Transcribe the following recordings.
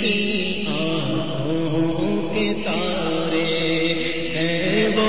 کی کے تارے ہیں وہ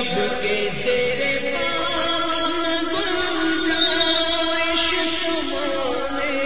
رب کے تیرے گنجائش سمانے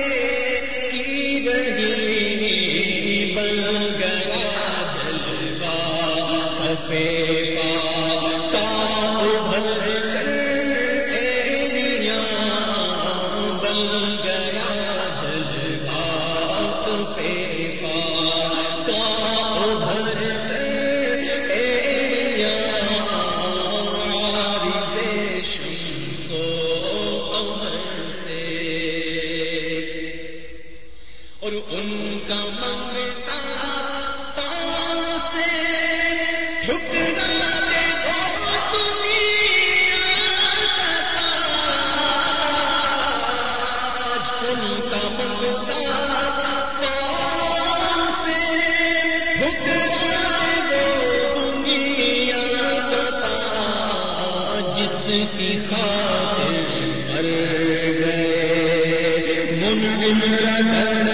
کی مر گئے۔ ممکن رکھ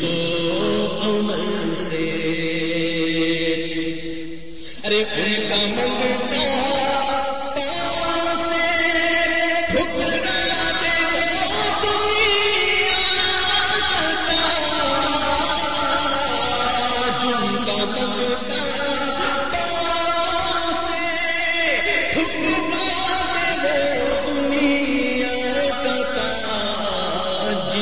سو سے۔ ارے ان کا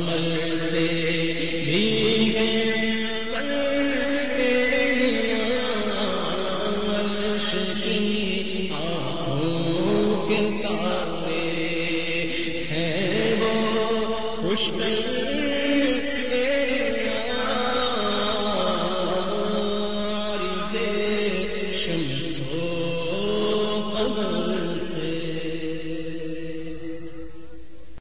مل سے بھیگ عرش کی آنکھوں کے تارے ہیں وہ خوش